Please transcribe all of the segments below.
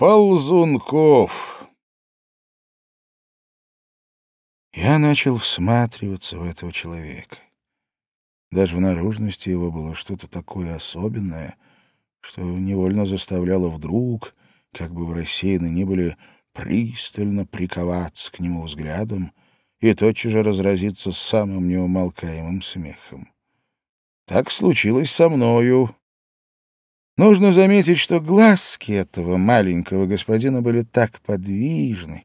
Ползунков. Я начал всматриваться в этого человека. Даже в наружности его было что-то такое особенное, что невольно заставляло вдруг, как бы в рассеянно не были, пристально приковаться к нему взглядом и тотчас же разразиться самым неумолкаемым смехом. Так случилось со мною. Нужно заметить, что глазки этого маленького господина были так подвижны,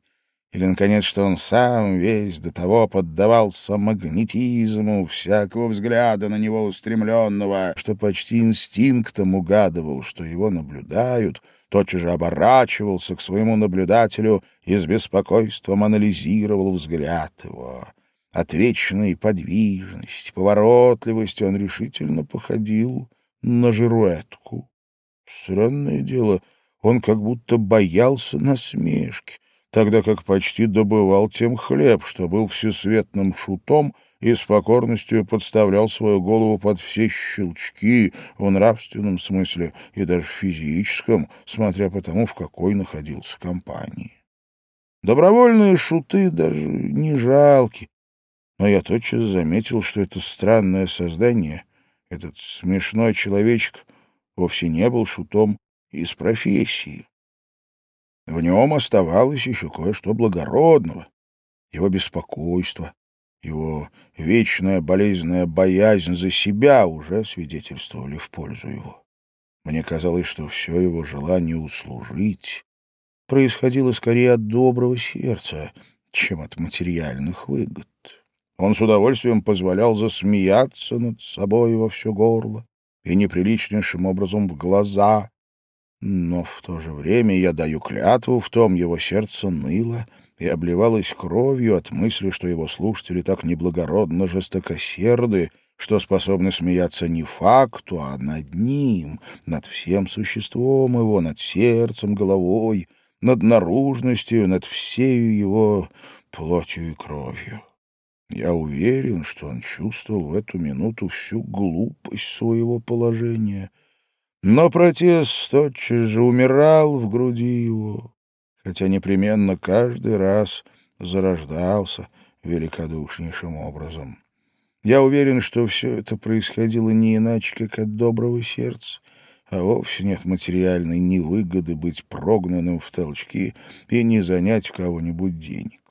или, наконец, что он сам весь до того поддавался магнетизму всякого взгляда на него устремленного, что почти инстинктом угадывал, что его наблюдают, тотчас же оборачивался к своему наблюдателю и с беспокойством анализировал взгляд его. От вечной подвижности, поворотливости он решительно походил на жируэтку. Странное дело, он как будто боялся насмешки, тогда как почти добывал тем хлеб, что был всесветным шутом и с покорностью подставлял свою голову под все щелчки в нравственном смысле и даже физическом, смотря по тому, в какой находился компании. Добровольные шуты даже не жалки, но я тотчас заметил, что это странное создание, этот смешной человечек, вовсе не был шутом из профессии. В нем оставалось еще кое-что благородного. Его беспокойство, его вечная болезненная боязнь за себя уже свидетельствовали в пользу его. Мне казалось, что все его желание услужить происходило скорее от доброго сердца, чем от материальных выгод. Он с удовольствием позволял засмеяться над собой во все горло и неприличнейшим образом в глаза, но в то же время я даю клятву в том, его сердце ныло и обливалось кровью от мысли, что его слушатели так неблагородно жестокосерды, что способны смеяться не факту, а над ним, над всем существом его, над сердцем, головой, над наружностью, над всею его плотью и кровью. Я уверен, что он чувствовал в эту минуту всю глупость своего положения — но протест тотчас же умирал в груди его, хотя непременно каждый раз зарождался великодушнейшим образом. Я уверен, что все это происходило не иначе, как от доброго сердца, а вовсе нет материальной невыгоды быть прогнанным в толчки и не занять у кого-нибудь денег.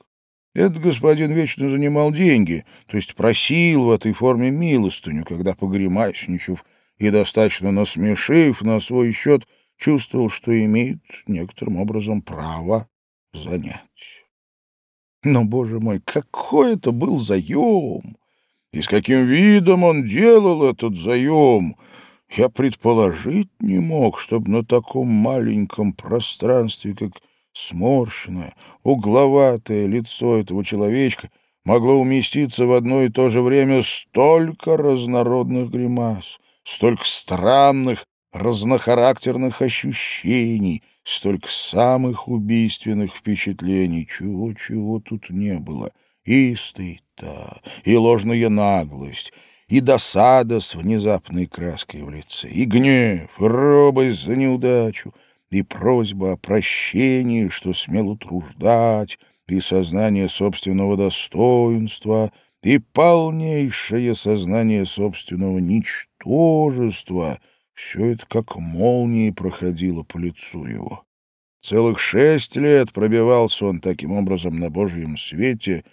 Этот господин вечно занимал деньги, то есть просил в этой форме милостыню, когда, погремасничав, и, достаточно насмешив на свой счет, чувствовал, что имеет некоторым образом право занять. Но, боже мой, какой это был заем! И с каким видом он делал этот заем! Я предположить не мог, чтобы на таком маленьком пространстве, как сморщенное, угловатое лицо этого человечка могло уместиться в одно и то же время столько разнородных гримас, столько странных, разнохарактерных ощущений, столько самых убийственных впечатлений, чего-чего тут не было. И стыд-то, и ложная наглость, и досада с внезапной краской в лице, и гнев, и робость за неудачу, и просьба о прощении, что смел утруждать, и сознание собственного достоинства — и полнейшее сознание собственного ничтожества — все это как молнией проходило по лицу его. Целых шесть лет пробивался он таким образом на Божьем свете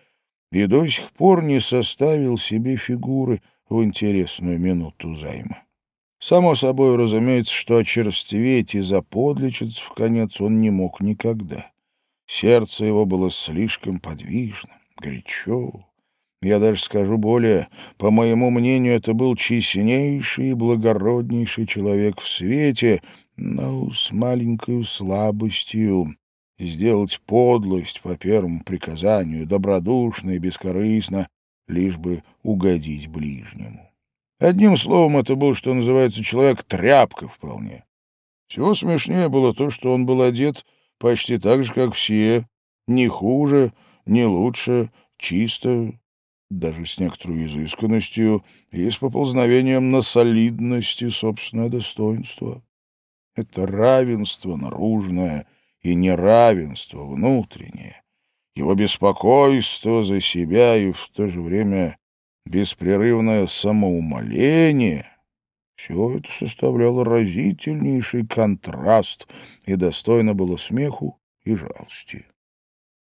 и до сих пор не составил себе фигуры в интересную минуту займа. Само собой разумеется, что очерстветь и заподличиться в конец он не мог никогда. Сердце его было слишком подвижно, горячо, я даже скажу более, по моему мнению, это был честнейший и благороднейший человек в свете, но с маленькой слабостью. Сделать подлость по первому приказанию, добродушно и бескорыстно, лишь бы угодить ближнему. Одним словом, это был, что называется, человек-тряпка вполне. Всего смешнее было то, что он был одет почти так же, как все, не хуже, не лучше, чисто, даже с некоторой изысканностью и с поползновением на солидность и собственное достоинство. Это равенство наружное и неравенство внутреннее, его беспокойство за себя и в то же время беспрерывное самоумоление — все это составляло разительнейший контраст и достойно было смеху и жалости.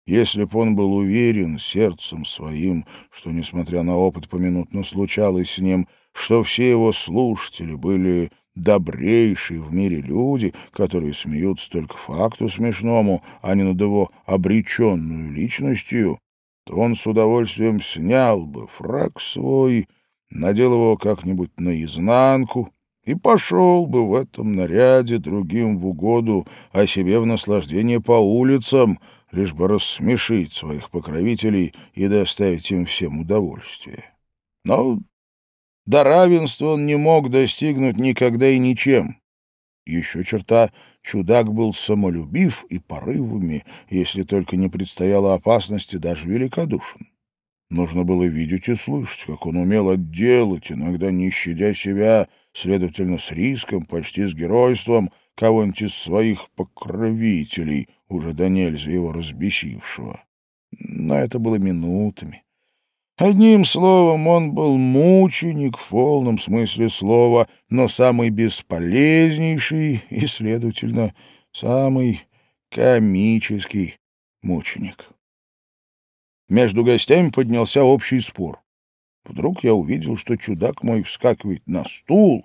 Если б он был уверен сердцем своим, что, несмотря на опыт, поминутно случалось с ним, что все его слушатели были добрейшие в мире люди, которые смеются только факту смешному, а не над его обреченную личностью, то он с удовольствием снял бы фраг свой, надел его как-нибудь наизнанку и пошел бы в этом наряде другим в угоду, а себе в наслаждение по улицам, лишь бы рассмешить своих покровителей и доставить им всем удовольствие. Но до равенства он не мог достигнуть никогда и ничем. Еще черта чудак был самолюбив и порывами, если только не предстояло опасности, даже великодушен. Нужно было видеть и слышать, как он умел отделать, иногда не щадя себя, следовательно, с риском, почти с геройством, кого-нибудь из своих покровителей, уже до нельзя его разбесившего. Но это было минутами. Одним словом, он был мученик в полном смысле слова, но самый бесполезнейший и, следовательно, самый комический мученик. Между гостями поднялся общий спор. Вдруг я увидел, что чудак мой вскакивает на стул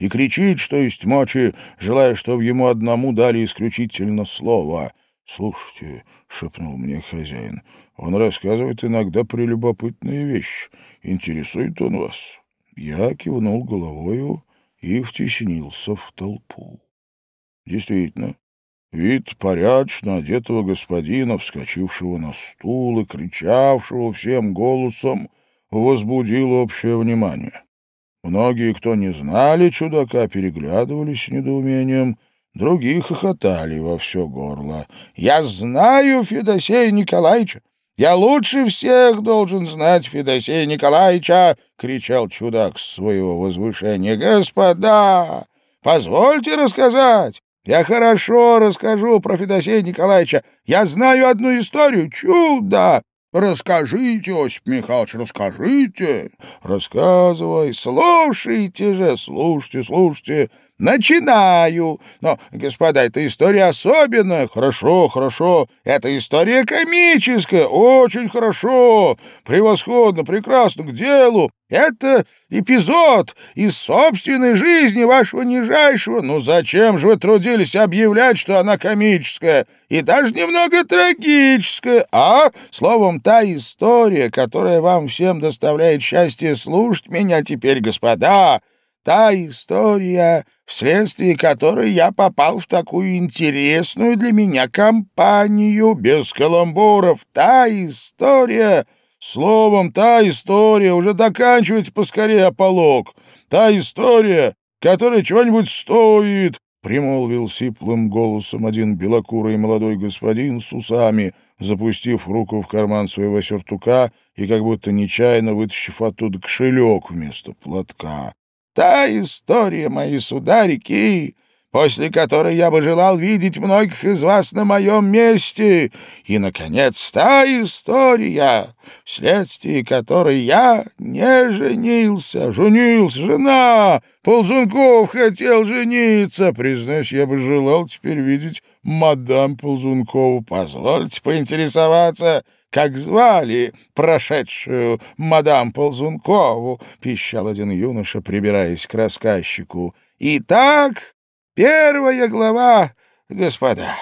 и кричит, что есть мочи, желая, чтобы ему одному дали исключительно слово. «Слушайте», — шепнул мне хозяин, — он рассказывает иногда прелюбопытные вещи. Интересует он вас?» Я кивнул головою и втеснился в толпу. Действительно, вид порядочно одетого господина, вскочившего на стул и кричавшего всем голосом, возбудил общее внимание. Многие, кто не знали чудака, переглядывались с недоумением, другие хохотали во все горло. «Я знаю Федосея Николаевича! Я лучше всех должен знать Федосея Николаевича!» — кричал чудак с своего возвышения. «Господа, позвольте рассказать. Я хорошо расскажу про Федосея Николаевича. Я знаю одну историю. Чудо! Расскажите, Осип Михайлович, расскажите. Рассказывай, слушайте же, слушайте, слушайте. Начинаю. Но, господа, эта история особенная. Хорошо, хорошо. Эта история комическая. Очень хорошо. Превосходно, прекрасно, к делу. Это эпизод из собственной жизни вашего нижайшего. Ну зачем же вы трудились объявлять, что она комическая и даже немного трагическая, а? Словом, та история, которая вам всем доставляет счастье слушать меня теперь, господа, та история, вследствие которой я попал в такую интересную для меня компанию без каламбуров, та история, словом, та история, уже доканчивайте поскорее ополок, та история, которая чего-нибудь стоит, примолвил сиплым голосом один белокурый молодой господин с усами, запустив руку в карман своего сюртука и как будто нечаянно вытащив оттуда кошелек вместо платка. Та история, мои сударики, после которой я бы желал видеть многих из вас на моем месте. И, наконец, та история, вследствие которой я не женился. Женился, жена! Ползунков хотел жениться. Признаюсь, я бы желал теперь видеть мадам Ползункову. Позвольте поинтересоваться, как звали прошедшую мадам Ползункову, — пищал один юноша, прибираясь к рассказчику. — Итак, первая глава, господа.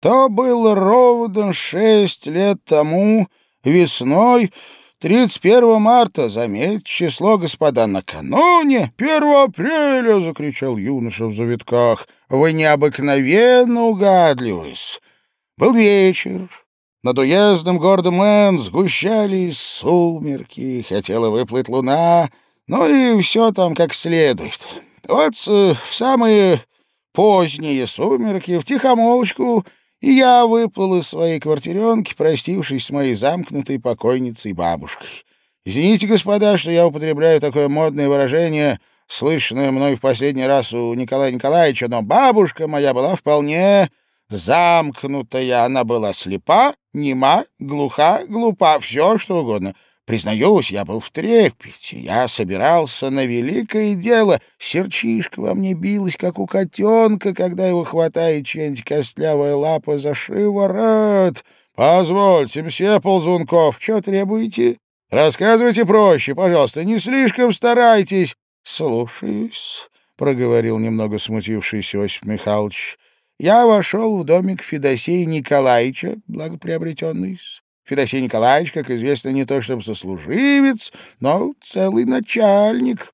То было ровно шесть лет тому, весной, 31 марта, заметь число, господа, накануне, 1 апреля, — закричал юноша в завитках, — вы необыкновенно угадливы. Был вечер, над уездным городом Мэн сгущались сумерки, хотела выплыть луна, ну и все там как следует. Вот э, в самые поздние сумерки, в тихомолочку, я выплыл из своей квартиренки, простившись с моей замкнутой покойницей бабушкой. Извините, господа, что я употребляю такое модное выражение, слышанное мной в последний раз у Николая Николаевича, но бабушка моя была вполне Замкнутая она была слепа, нема, глуха, глупа, все что угодно. Признаюсь, я был в трепете. Я собирался на великое дело. Серчишка во мне билась, как у котенка, когда его хватает чья-нибудь костлявая лапа за шиворот. Позвольте, мсье Ползунков, что требуете? Рассказывайте проще, пожалуйста, не слишком старайтесь. Слушаюсь, — проговорил немного смутившийся Осип Михайлович. Я вошел в домик Федосея Николаевича, благоприобретенный. Федосей Николаевич, как известно, не то чтобы сослуживец, но целый начальник.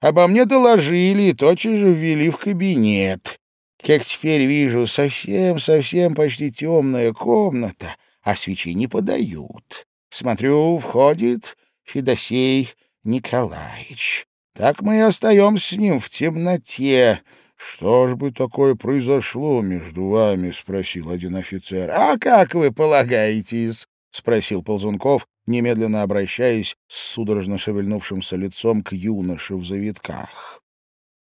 Обо мне доложили и тотчас же ввели в кабинет. Как теперь вижу, совсем-совсем почти темная комната, а свечи не подают. Смотрю, входит Федосей Николаевич. Так мы и остаемся с ним в темноте. «Что ж бы такое произошло между вами?» — спросил один офицер. «А как вы полагаетесь?» — спросил Ползунков, немедленно обращаясь с судорожно шевельнувшимся лицом к юноше в завитках.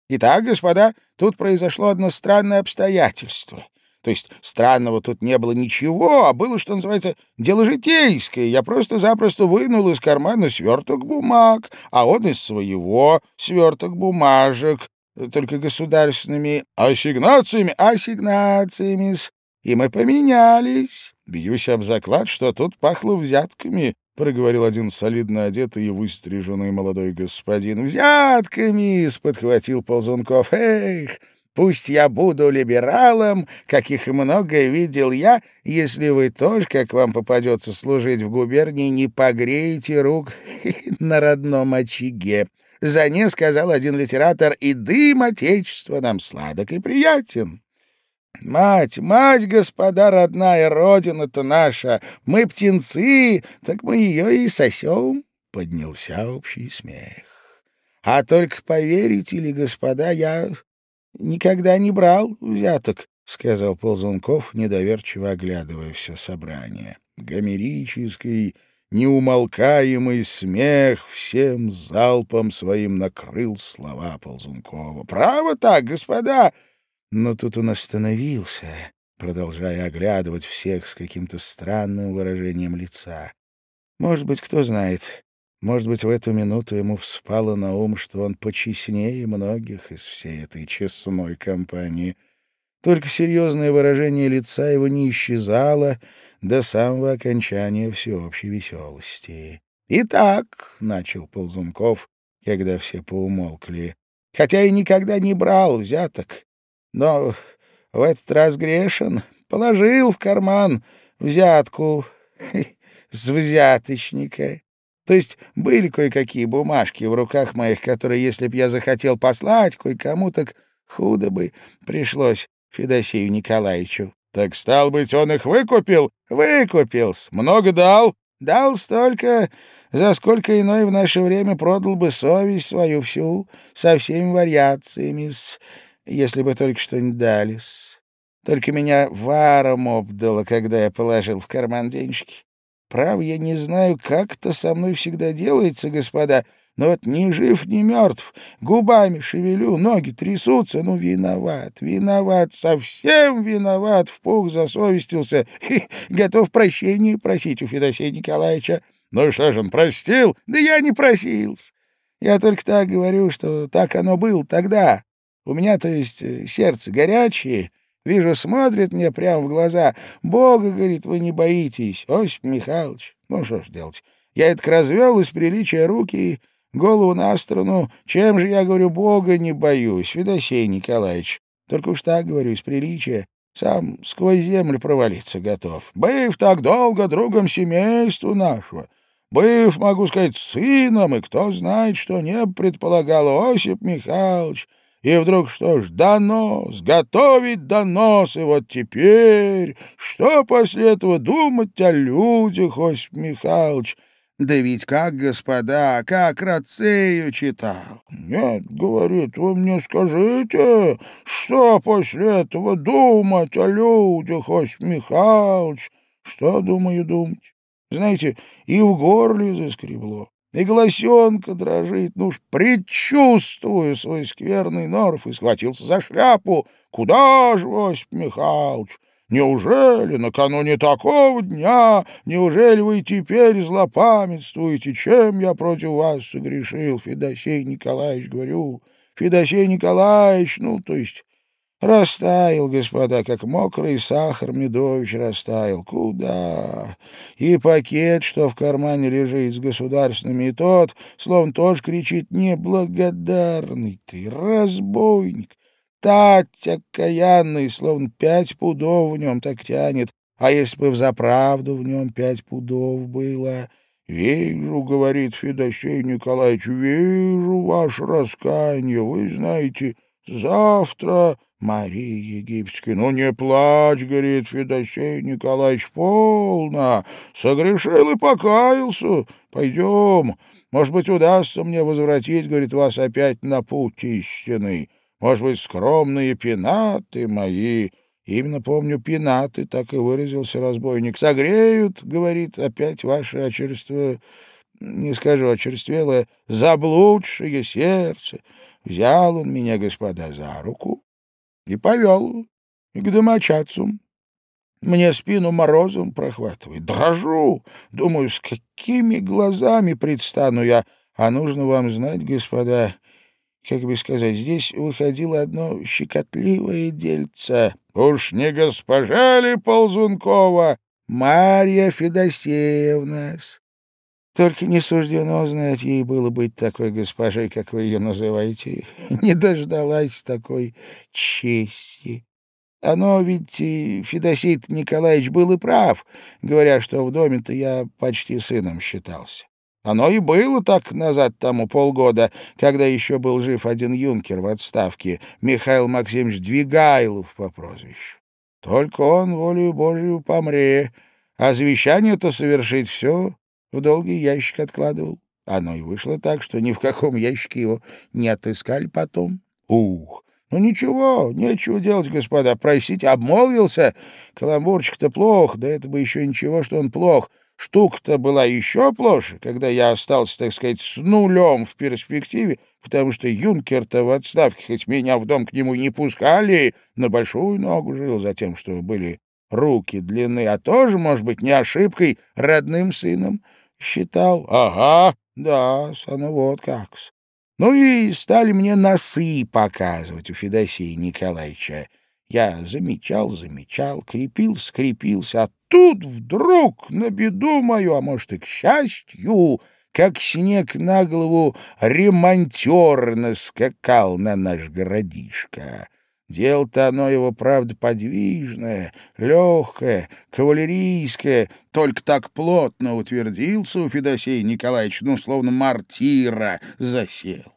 «Итак, господа, тут произошло одно странное обстоятельство. То есть странного тут не было ничего, а было, что называется, дело житейское. Я просто-запросто вынул из кармана сверток бумаг, а он из своего сверток бумажек, только государственными ассигнациями, ассигнациями. И мы поменялись. Бьюсь об заклад, что тут пахло взятками, — проговорил один солидно одетый и выстриженный молодой господин. «Взятками!» — подхватил Ползунков. «Эх, пусть я буду либералом, каких много видел я, если вы тоже, как вам попадется служить в губернии, не погреете рук на родном очаге. За не сказал один литератор, и дым Отечества нам сладок и приятен. Мать, мать, господа родная, родина-то наша, мы птенцы, так мы ее и сосем. Поднялся общий смех. А только поверите ли, господа, я никогда не брал взяток, — сказал Ползунков, недоверчиво оглядывая все собрание. Гомерический неумолкаемый смех всем залпом своим накрыл слова Ползункова. «Право так, господа!» Но тут он остановился, продолжая оглядывать всех с каким-то странным выражением лица. Может быть, кто знает, может быть, в эту минуту ему вспало на ум, что он почестнее многих из всей этой честной компании. Только серьезное выражение лица его не исчезало, до самого окончания всеобщей веселости. «Итак», — начал Ползунков, когда все поумолкли, — «хотя и никогда не брал взяток, но в этот раз грешен, положил в карман взятку с взяточника». То есть были кое-какие бумажки в руках моих, которые, если б я захотел послать кое-кому, так худо бы пришлось Федосею Николаевичу. Так, стал быть, он их выкупил? выкупил Много дал? Дал столько, за сколько иной в наше время продал бы совесть свою всю, со всеми вариациями, если бы только что-нибудь дались. Только меня варом обдало, когда я положил в карман денежки. Прав, я не знаю, как это со мной всегда делается, господа, — но вот ни жив, ни мертв. Губами шевелю, ноги трясутся. Ну, виноват, виноват, совсем виноват. В пух засовестился. Хи, готов прощения просить у Федосея Николаевича. Ну что ж, он простил? Да я не просился. Я только так говорю, что так оно было тогда. У меня, то есть, э, сердце горячее. Вижу, смотрит мне прямо в глаза. Бога, говорит, вы не боитесь, Осип Михайлович. Ну, что ж делать. Я это развел из приличия руки Голову на сторону. Чем же я, говорю, Бога не боюсь, Федосей Николаевич? Только уж так, говорю, из приличия. Сам сквозь землю провалиться готов. Быв так долго другом семейства нашего, быв, могу сказать, сыном, и кто знает, что не предполагал Осип Михайлович, и вдруг что ж, донос, готовить донос, и вот теперь, что после этого думать о людях, Осип Михайлович, да ведь как, господа, как Рацею читал. Нет, говорит, вы мне скажите, что после этого думать о людях, Ось Михайлович? Что думаю думать? Знаете, и в горле заскребло, и голосенка дрожит. Ну уж предчувствую свой скверный норф и схватился за шляпу. Куда же, Осип Михайлович? Неужели накануне такого дня, неужели вы теперь злопамятствуете? Чем я против вас согрешил, Федосей Николаевич, говорю? Федосей Николаевич, ну, то есть Растаял, господа, как мокрый сахар Медович растаял. Куда? И пакет, что в кармане лежит с государственными, и тот, словно тоже кричит, неблагодарный ты, разбойник. Тать окаянный, словно пять пудов в нем так тянет. А если бы взаправду в нем пять пудов было... «Вижу, — говорит Федосей Николаевич, — вижу ваше раскаяние. Вы знаете, завтра Мария Египетская, ну не плачь, говорит Федосей Николаевич, полно. Согрешил и покаялся. Пойдем. Может быть, удастся мне возвратить, говорит, вас опять на путь истинный. Может быть, скромные пенаты мои. Именно помню, пенаты, так и выразился разбойник. Согреют, говорит, опять ваше очерство, не скажу очерствелое, заблудшее сердце. Взял он меня, господа, за руку и повел к домочадцам. Мне спину морозом прохватывает. Дрожу. Думаю, с какими глазами предстану я. А нужно вам знать, господа, как бы сказать, здесь выходило одно щекотливое дельце. Уж не госпожа ли Ползункова? Марья Федосеевна. Только не суждено знать ей было быть такой госпожой, как вы ее называете. Не дождалась такой чести. Оно ведь Федосей Николаевич был и прав, говоря, что в доме-то я почти сыном считался. Оно и было так назад тому полгода, когда еще был жив один юнкер в отставке, Михаил Максимович Двигайлов по прозвищу. Только он, волею Божию, помре, а завещание-то совершить все в долгий ящик откладывал. Оно и вышло так, что ни в каком ящике его не отыскали потом. Ух! Ну ничего, нечего делать, господа, просить, обмолвился. Каламбурчик-то плох, да это бы еще ничего, что он плох. Штука-то была еще плоше, когда я остался, так сказать, с нулем в перспективе, потому что юнкер-то в отставке, хоть меня в дом к нему не пускали, на большую ногу жил за тем, что были руки длинные, а тоже, может быть, не ошибкой, родным сыном считал. Ага, да, ну вот как -с. Ну и стали мне носы показывать у Федосея Николаевича. Я замечал, замечал, крепился, крепился, а тут вдруг на беду мою, а может и к счастью, как снег на голову ремонтер наскакал на наш городишко. Дело-то оно его, правда, подвижное, легкое, кавалерийское, только так плотно утвердился у Федосея Николаевича, ну, словно мартира засел.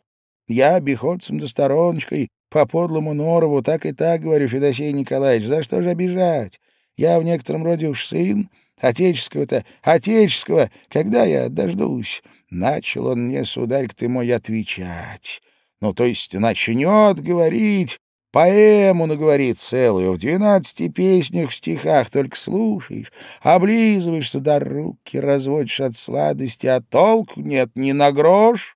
Я обиходцем да стороночкой по подлому норову так и так говорю, Федосей Николаевич, за что же обижать? Я в некотором роде уж сын, отеческого-то, отеческого, когда я дождусь? Начал он мне, сударь ты мой, отвечать. Ну, то есть начнет говорить, Поэму наговорит целую, в двенадцати песнях в стихах только слушаешь, облизываешься до руки, разводишь от сладости, а толку нет ни на грош.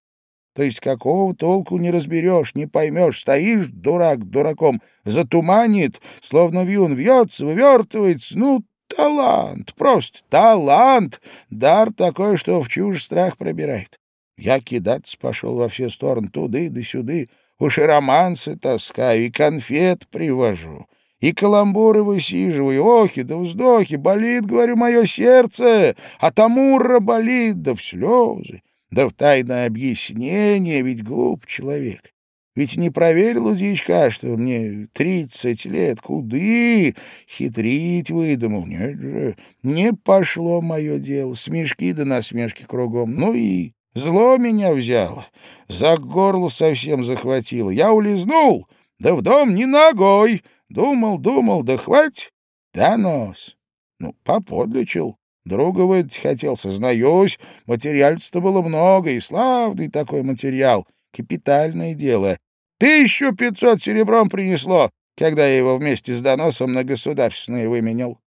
То есть какого толку не разберешь, не поймешь, стоишь, дурак дураком, затуманит, словно вьюн вьется, вывертывается, ну, талант, просто талант, дар такой, что в чушь страх пробирает. Я кидаться пошел во все стороны, туды да сюды, Уж и романсы таскаю, и конфет привожу, и каламбуры высиживаю, охи да вздохи, болит, говорю, мое сердце, а тамура болит, да в слезы, да в тайное объяснение, ведь глуп человек. Ведь не проверил у дичка, что мне тридцать лет, куды хитрить выдумал. Нет же, не пошло мое дело, смешки да насмешки кругом. Ну и Зло меня взяло, за горло совсем захватило. Я улизнул, да в дом не ногой. Думал, думал, да хвать, да нос. Ну, поподлечил. Друга выдать хотел, сознаюсь. Материальства было много, и славный такой материал. Капитальное дело. Тысячу пятьсот серебром принесло, когда я его вместе с доносом на государственное выменял.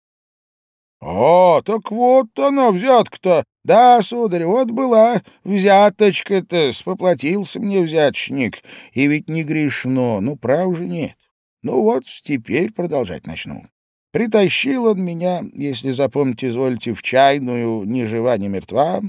«О, так вот она, взятка-то!» «Да, сударь, вот была взяточка-то, споплатился мне взяточник, и ведь не грешно, ну, прав же нет. Ну вот, теперь продолжать начну. Притащил он меня, если запомнить, извольте, в чайную, ни жива, ни мертва.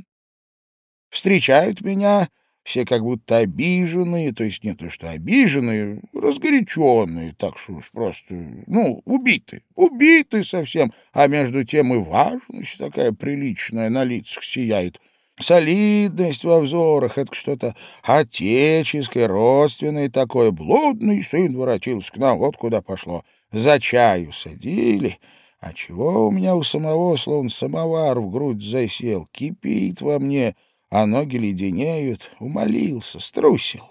Встречают меня, все как будто обиженные, то есть не то, что обиженные, разгоряченные, так что уж просто, ну, убиты, убиты совсем, а между тем и важность такая приличная на лицах сияет — солидность во взорах, это что-то отеческое, родственное такое. Блудный сын воротился к нам, вот куда пошло. За чаю садили, а чего у меня у самого, словно самовар в грудь засел, кипит во мне, а ноги леденеют. Умолился, струсил.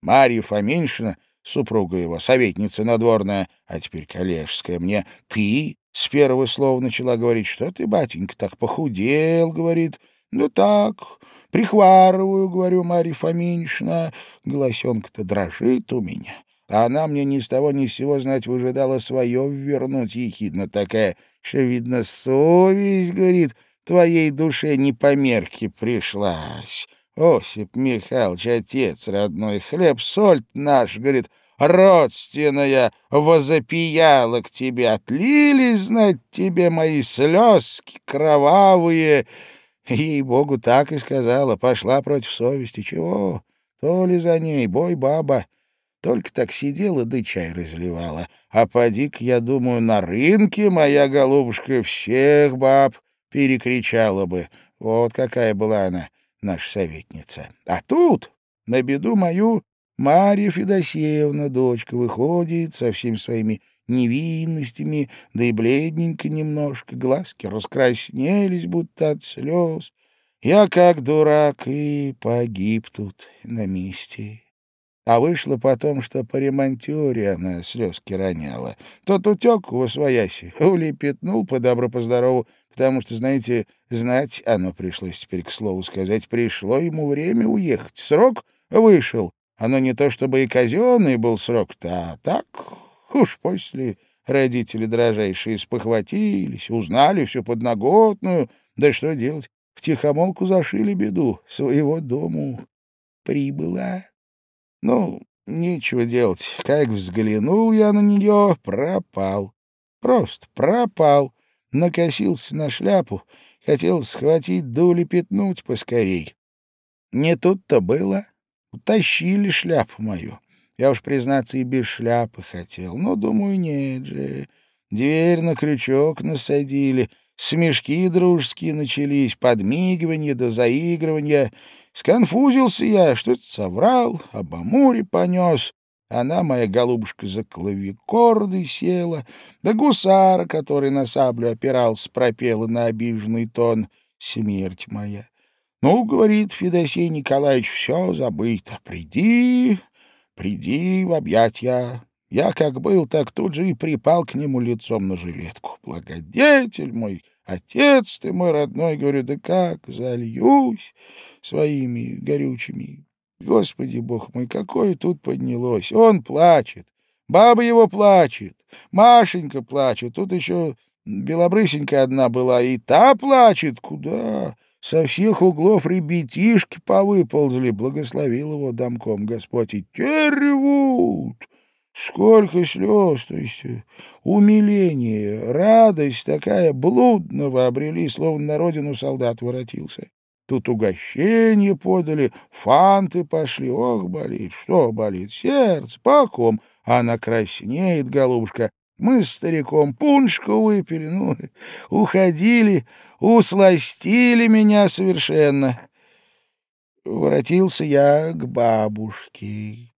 Марья Фоминшина, супруга его, советница надворная, а теперь коллежская, мне «ты» с первого слова начала говорить, что ты, батенька, так похудел, говорит, «Да так, прихварываю, — говорю, Марья Фоминична, — голосенка-то дрожит у меня». А она мне ни с того ни с сего, знать, выжидала свое вернуть ехидно такая, что, видно, совесть, говорит, твоей душе не по мерке пришлась. Осип Михайлович, отец родной, хлеб-соль наш, говорит, родственная, возопияла к тебе, отлились, знать тебе мои слезки кровавые, Ей-богу, так и сказала. Пошла против совести. Чего? То ли за ней, бой баба. Только так сидела, да чай разливала. А поди-ка, я думаю, на рынке моя голубушка всех баб перекричала бы. Вот какая была она, наша советница. А тут, на беду мою, Марья Федосеевна, дочка, выходит со всеми своими невинностями, да и бледненько немножко, глазки раскраснелись, будто от слез. Я, как дурак, и погиб тут на месте. А вышло потом, что по ремонтюре она слезки роняла. Тот утек в освояси, улепетнул по добру-поздорову, потому что, знаете, знать оно пришлось теперь, к слову сказать, пришло ему время уехать. Срок вышел. Оно не то чтобы и казенный был срок-то, а так Уж после родители дрожайшие спохватились, узнали всю подноготную. Да что делать? Втихомолку зашили беду. Своего дому прибыла. Ну, нечего делать. Как взглянул я на нее, пропал. Просто пропал. Накосился на шляпу. Хотел схватить да улепетнуть поскорей. Не тут-то было. Утащили шляпу мою. Я уж, признаться, и без шляпы хотел. Но, думаю, нет же. Дверь на крючок насадили, смешки дружеские начались, подмигивания да заигрывания. Сконфузился я, что-то соврал, об Амуре понес. Она, моя голубушка, за клавикорды села, да гусара, который на саблю опирался, пропела на обиженный тон «Смерть моя». «Ну, — говорит Федосей Николаевич, — все забыто. Приди, приди в объятья. Я как был, так тут же и припал к нему лицом на жилетку. Благодетель мой, отец ты мой родной, говорю, да как зальюсь своими горючими. Господи, бог мой, какое тут поднялось. Он плачет, баба его плачет, Машенька плачет, тут еще белобрысенькая одна была, и та плачет. Куда? Со всех углов ребятишки повыползли, благословил его домком Господь, и те ревут. Сколько слез, то есть э, умиление, радость такая блудного обрели, словно на родину солдат воротился. Тут угощение подали, фанты пошли. Ох, болит, что болит? Сердце, по ком? Она краснеет, голубушка, мы с стариком пуншку выпили, ну, уходили, усластили меня совершенно. Воротился я к бабушке.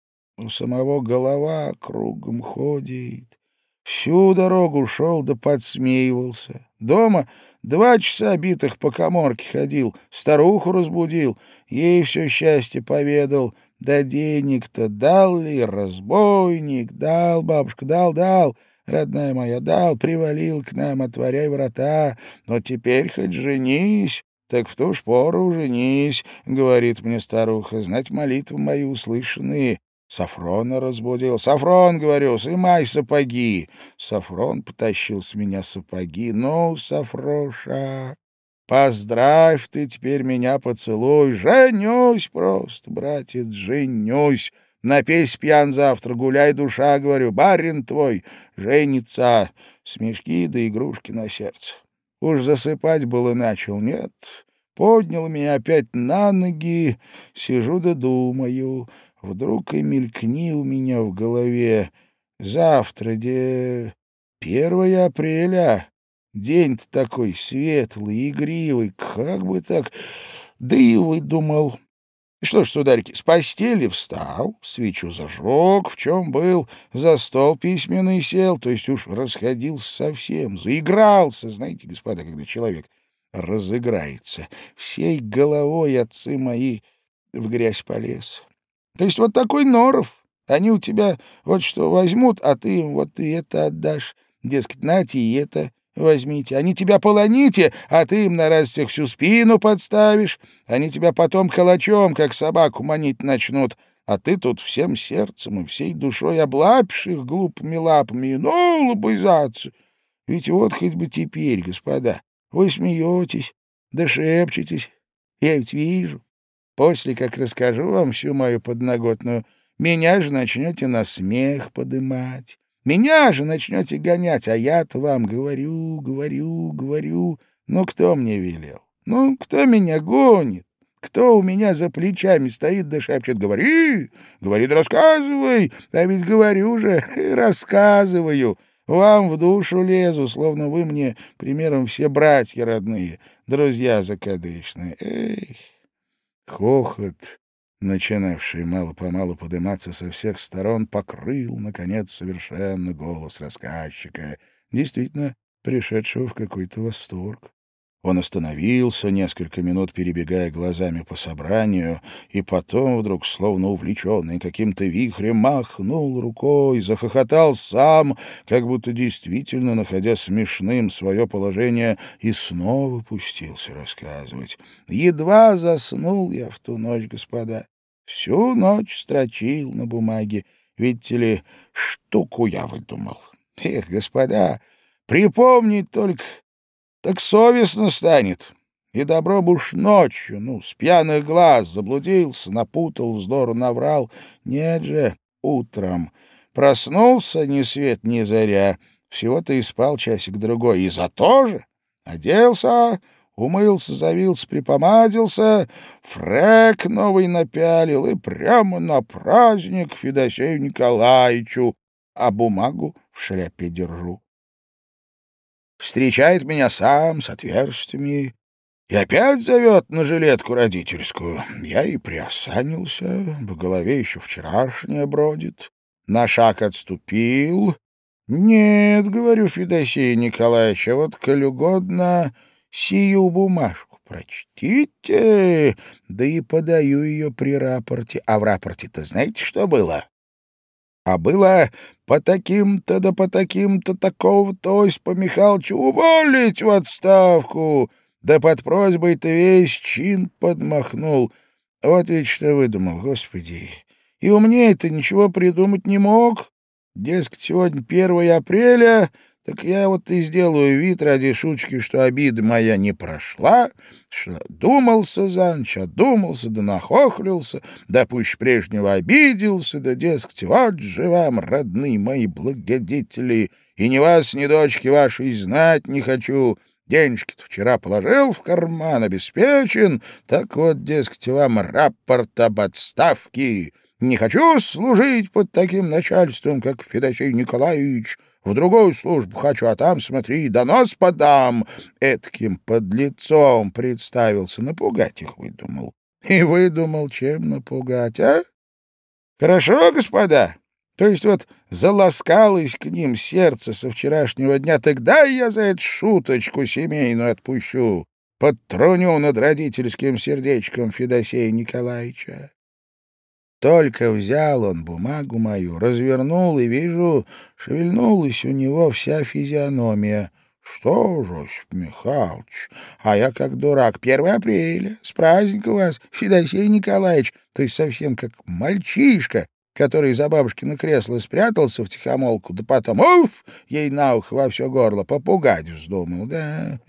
У самого голова кругом ходит. Всю дорогу шел да подсмеивался. Дома два часа битых по коморке ходил, старуху разбудил, ей все счастье поведал. Да денег-то дал ли, разбойник, дал, бабушка, дал, дал родная моя, дал, привалил к нам, отворяй врата, но теперь хоть женись, так в ту ж пору женись, — говорит мне старуха, — знать молитвы мои услышанные. Сафрона разбудил. «Сафрон, — говорю, — сымай сапоги!» Сафрон потащил с меня сапоги. «Ну, Сафроша, поздравь ты теперь меня поцелуй! Женюсь просто, братец, женюсь!» Напейся пьян завтра, гуляй, душа, говорю, барин твой женится. Смешки да игрушки на сердце. Уж засыпать было начал, нет. Поднял меня опять на ноги, сижу да думаю. Вдруг и мелькни у меня в голове. Завтра, где 1 апреля, день-то такой светлый, игривый, как бы так... Да и выдумал. Что ж, сударики, с постели встал, свечу зажег, в чем был, за стол письменный сел, то есть уж расходился совсем, заигрался, знаете, господа, когда человек разыграется. Всей головой отцы мои в грязь полез. То есть вот такой норов. Они у тебя вот что возьмут, а ты им вот и это отдашь. Дескать, нате и это возьмите. Они тебя полоните, а ты им на раз всю спину подставишь. Они тебя потом калачом, как собаку, манить начнут. А ты тут всем сердцем и всей душой облапишь их глупыми лапами. Ну, лобызаться! Ведь вот хоть бы теперь, господа, вы смеетесь, да шепчетесь. Я ведь вижу. После, как расскажу вам всю мою подноготную, меня же начнете на смех подымать. Меня же начнете гонять, а я-то вам говорю, говорю, говорю. Ну, кто мне велел? Ну, кто меня гонит? Кто у меня за плечами стоит да шепчет «Говори! Говори да рассказывай!» А ведь говорю же, рассказываю. Вам в душу лезу, словно вы мне, примером, все братья родные, друзья закадычные. Эх! Хохот начинавший мало-помалу подниматься со всех сторон, покрыл, наконец, совершенно голос рассказчика, действительно пришедшего в какой-то восторг. Он остановился, несколько минут перебегая глазами по собранию, и потом вдруг, словно увлеченный каким-то вихрем, махнул рукой, захохотал сам, как будто действительно, находя смешным свое положение, и снова пустился рассказывать. «Едва заснул я в ту ночь, господа. Всю ночь строчил на бумаге. Видите ли, штуку я выдумал. Эх, господа, припомнить только так совестно станет. И добро бы уж ночью, ну, с пьяных глаз заблудился, напутал, вздору наврал. Нет же, утром. Проснулся ни свет, ни заря. Всего-то и спал часик-другой. И за то же оделся, умылся, завился, припомадился, фрек новый напялил и прямо на праздник Федосею Николаевичу, а бумагу в шляпе держу встречает меня сам с отверстиями и опять зовет на жилетку родительскую. Я и приосанился, в голове еще вчерашнее бродит. На шаг отступил. «Нет, — говорю Федосей Николаевич, а вот, коль угодно, сию бумажку прочтите, да и подаю ее при рапорте. А в рапорте-то знаете, что было?» А было по таким-то да по таким-то такого-то Осипа Михайловича уволить в отставку. Да под просьбой-то весь чин подмахнул. Вот ведь что выдумал, господи. И умнее-то ничего придумать не мог. Дескать, сегодня 1 апреля, так я вот и сделаю вид ради шучки, что обида моя не прошла, что думался за ночь, одумался, да нахохлился, да пусть прежнего обиделся, да, дескать, вот же вам, родные мои благодетели, и ни вас, ни дочки вашей знать не хочу, денежки-то вчера положил в карман, обеспечен, так вот, дескать, вам рапорт об отставке, не хочу служить под таким начальством, как Федосей Николаевич. В другую службу хочу, а там, смотри, донос подам. Этким подлецом представился. Напугать их выдумал. И выдумал, чем напугать, а? Хорошо, господа? То есть вот заласкалось к ним сердце со вчерашнего дня, тогда я за эту шуточку семейную отпущу. Подтруню над родительским сердечком Федосея Николаевича. Только взял он бумагу мою, развернул, и вижу, шевельнулась у него вся физиономия. Что же, Осип Михайлович, а я как дурак. 1 апреля, с праздника вас, Федосей Николаевич, то есть совсем как мальчишка, который за бабушкино кресло спрятался в тихомолку, да потом, уф, ей на ухо во все горло попугать вздумал, да...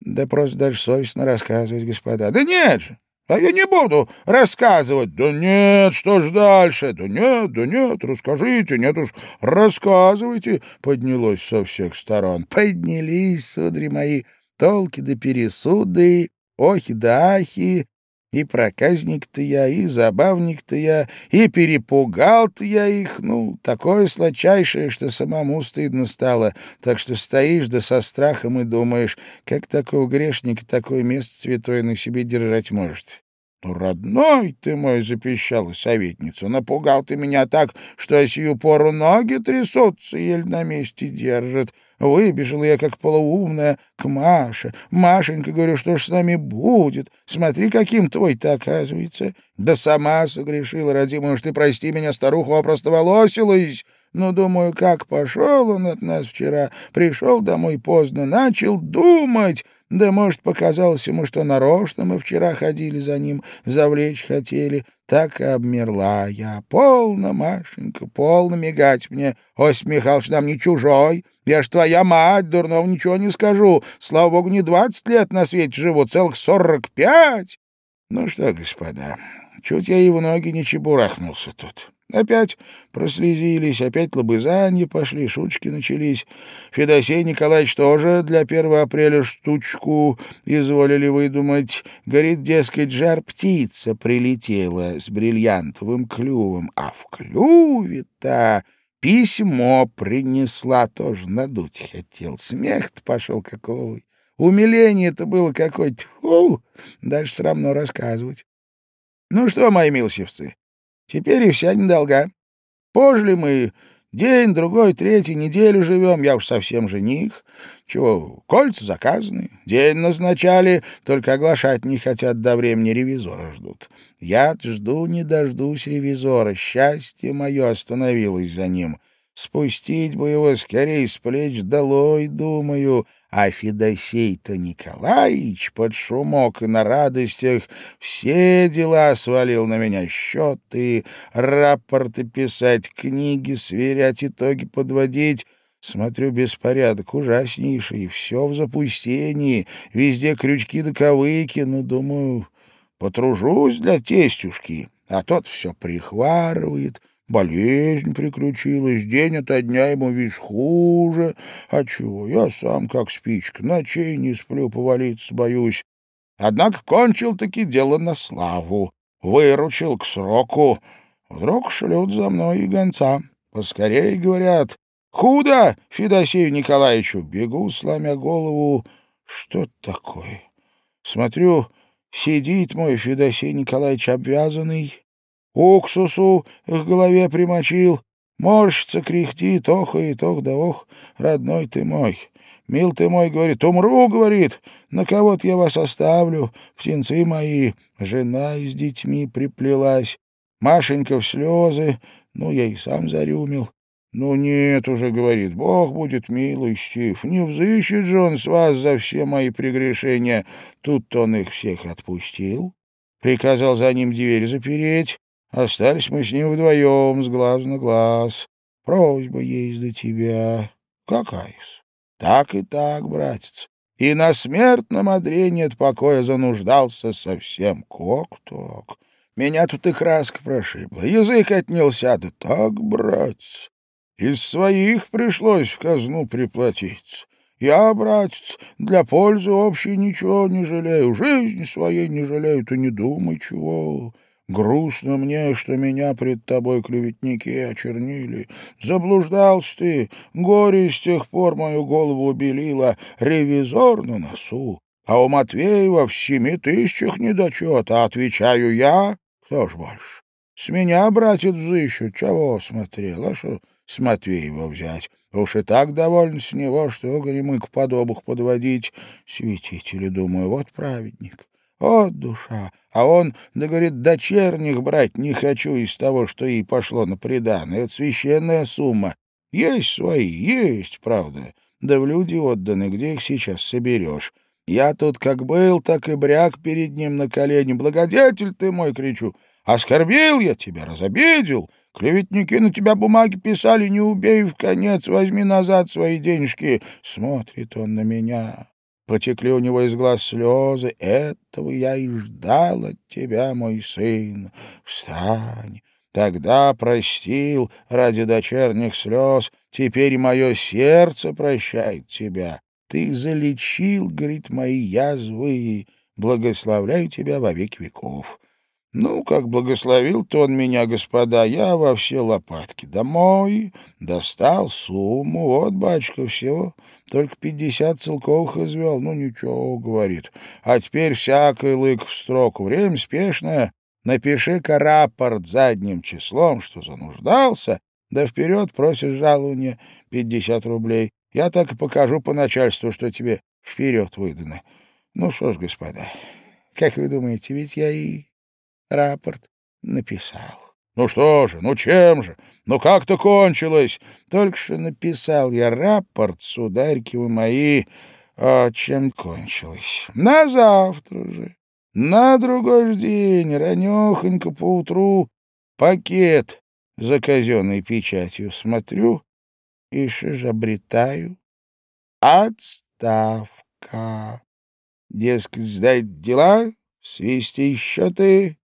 Да просто даже совестно рассказывать, господа. Да нет же, А я не буду рассказывать. Да нет, что ж дальше? Да нет, да нет, расскажите, нет уж, рассказывайте. Поднялось со всех сторон. Поднялись, судари мои, толки да пересуды, охи да ахи. И проказник-то я, и забавник-то я, и перепугал-то я их. Ну, такое сладчайшее, что самому стыдно стало. Так что стоишь да со страхом и думаешь, как такого грешника такое место святое на себе держать может. «Ну, родной ты мой!» — запищала советница. «Напугал ты меня так, что сию пору ноги трясутся, еле на месте держат. Выбежала я, как полуумная, к Маше. Машенька, говорю, что ж с нами будет? Смотри, каким твой-то оказывается. Да сама согрешила, родимая, уж ты прости меня, старуха опростоволосилась. Но, думаю, как пошел он от нас вчера, пришел домой поздно, начал думать, да, может, показалось ему, что нарочно мы вчера ходили за ним, завлечь хотели. Так и обмерла я. Полно, Машенька, полно мигать мне. Ось Михайлович нам не чужой. Я ж твоя мать, дурного ничего не скажу. Слава богу, не двадцать лет на свете живу, целых сорок пять. Ну что, господа, чуть я и в ноги не чебурахнулся тут. Опять прослезились, опять лобызанье пошли, шучки начались. Федосей Николаевич тоже для 1 апреля штучку изволили выдумать. Говорит, дескать, жар-птица прилетела с бриллиантовым клювом, а в клюве-то письмо принесла, тоже надуть хотел. Смех-то пошел какой. Умиление-то было какое-то, фу, даже срамно рассказывать. Ну что, мои милости, Теперь и вся недолга. Пожили мы день, другой, третий, неделю живем, я уж совсем жених. Чего, кольца заказаны, день назначали, только оглашать не хотят, до времени ревизора ждут. я жду, не дождусь ревизора, счастье мое остановилось за ним». Спустить бы его скорее с плеч долой, думаю, а Федосей-то Николаевич под шумок и на радостях все дела свалил на меня, счеты, рапорты писать, книги сверять, итоги подводить. Смотрю, беспорядок ужаснейший, все в запустении, везде крючки да ковыки, ну, думаю, потружусь для тестюшки, а тот все прихварывает — Болезнь приключилась, день ото дня ему весь хуже. А чего, я сам как спичка, ночей не сплю, повалиться боюсь. Однако кончил-таки дело на славу, выручил к сроку. Вдруг шлют за мной и гонца. Поскорей, говорят, худо Федосею Николаевичу. Бегу, сломя голову. Что такое? Смотрю, сидит мой Федосей Николаевич обвязанный, уксусу к голове примочил, морщится, кряхтит, ох да ох, родной ты мой. Мил ты мой, говорит, умру, говорит, на кого-то я вас оставлю, птенцы мои. Жена с детьми приплелась, Машенька в слезы, ну, я и сам зарюмил. «Ну нет уже, — говорит, — Бог будет милостив, не взыщет же он с вас за все мои прегрешения». Тут он их всех отпустил, приказал за ним дверь запереть, Остались мы с ним вдвоем, с глаз на глаз. Просьба есть до тебя. Какая-с? Так и так, братец. И на смертном одре нет покоя зануждался совсем. Кок-ток. Меня тут и краска прошибла, язык отнялся. Да так, братец, из своих пришлось в казну приплатить. Я, братец, для пользы общей ничего не жалею, жизни своей не жалею, ты не думай чего. Грустно мне, что меня пред тобой клеветники очернили. Заблуждался ты, горе с тех пор мою голову убелило, ревизор на носу. А у Матвеева в семи тысячах недочета, отвечаю я, кто ж больше? С меня, братец, взыщут, чего смотрел, а что с Матвеева взять? Уж и так довольно с него, что горемык подобух подводить. Святители, думаю, вот праведник. Вот душа. А он, да говорит, дочерних брать не хочу из того, что ей пошло на приданое. Это священная сумма. Есть свои, есть, правда. Да в люди отданы, где их сейчас соберешь? Я тут как был, так и бряк перед ним на колени. Благодетель ты мой, кричу. Оскорбил я тебя, разобидел. Клеветники на тебя бумаги писали, не убей в конец, возьми назад свои денежки. Смотрит он на меня. Потекли у него из глаз слезы. Этого я и ждал от тебя, мой сын. Встань. Тогда простил ради дочерних слез. Теперь мое сердце прощает тебя. Ты залечил, говорит, мои язвы. Благословляю тебя во век веков. Ну, как благословил-то он меня, господа, я во все лопатки домой, достал сумму, вот, батюшка, все, только пятьдесят целковых извел, ну, ничего, говорит. А теперь всякий лык в строку, время спешное, напиши-ка рапорт задним числом, что зануждался, да вперед просишь жалования пятьдесят рублей. Я так и покажу по начальству, что тебе вперед выдано. Ну что ж, господа, как вы думаете, ведь я и рапорт написал. Ну что же, ну чем же? Ну как-то кончилось. Только что написал я рапорт, сударьки вы мои, а чем кончилось. На завтра же, на другой день, ранехонько поутру, пакет за казенной печатью смотрю и что обретаю? Отставка. Дескать, сдать дела, свести счеты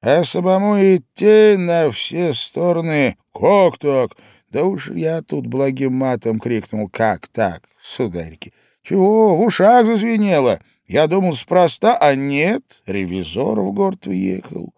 а самому идти на все стороны. Как так? Да уж я тут благим матом крикнул. Как так, сударики? Чего, в ушах зазвенело? Я думал, спроста, а нет, ревизор в город уехал.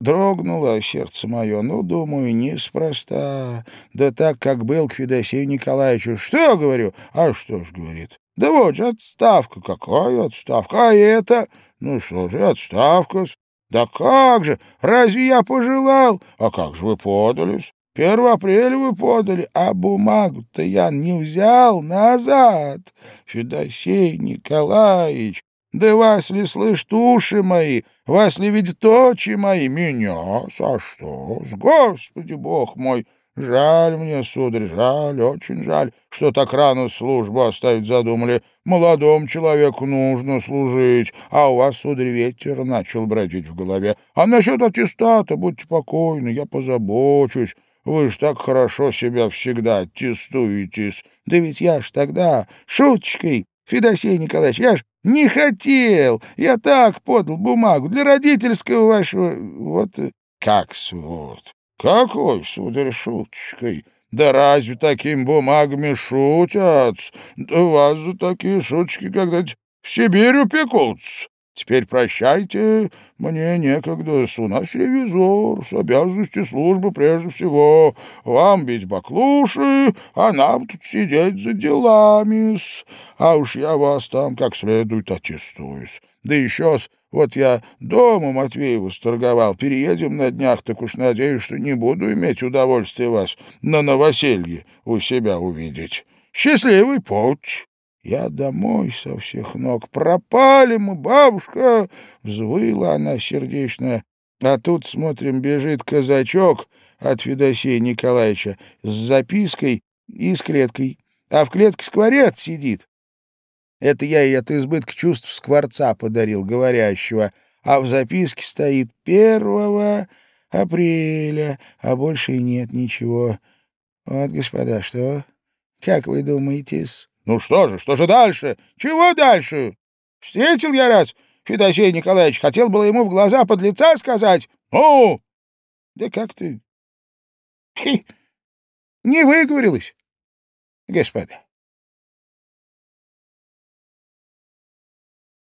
Дрогнуло сердце мое, ну, думаю, неспроста. Да так, как был к Федосею Николаевичу. Что, говорю? А что ж, говорит. Да вот же отставка. Какая отставка? А это? Ну что же, отставка. Да как же? Разве я пожелал? А как же вы подались? 1 апреля вы подали, а бумагу-то я не взял назад. Федосей Николаевич, да вас ли слышат уши мои, вас ли видят очи мои? Меня? За что? С Господи Бог мой! Жаль мне, сударь, жаль, очень жаль, что так рано службу оставить задумали. Молодому человеку нужно служить, а у вас, сударь, ветер начал бродить в голове. А насчет аттестата, будьте покойны, я позабочусь. Вы ж так хорошо себя всегда аттестуетесь. Да ведь я ж тогда шуточкой, Федосей Николаевич, я ж не хотел. Я так подал бумагу для родительского вашего... Вот как вот. Какой, сударь, шуточкой? Да разве таким бумагами шутят? Да вас за такие шуточки когда-нибудь в Сибирь упекутся. Теперь прощайте, мне некогда, у нас ревизор, с обязанности службы прежде всего. Вам бить баклуши, а нам тут сидеть за делами -с. А уж я вас там как следует аттестуюсь. Да еще с вот я дома Матвееву сторговал. Переедем на днях, так уж надеюсь, что не буду иметь удовольствия вас на новоселье у себя увидеть. Счастливый путь!» Я домой со всех ног. «Пропали мы, бабушка!» — взвыла она сердечно. А тут, смотрим, бежит казачок от Федосея Николаевича с запиской и с клеткой. А в клетке скворец сидит. Это я ей от избытка чувств скворца подарил, говорящего, а в записке стоит первого апреля, а больше и нет ничего. Вот, господа, что? Как вы думаете-с? Ну что же, что же дальше? Чего дальше? Встретил я раз Федосей Николаевич, хотел было ему в глаза под лица сказать. Ну, да как ты... Хи, не выговорилась, господа.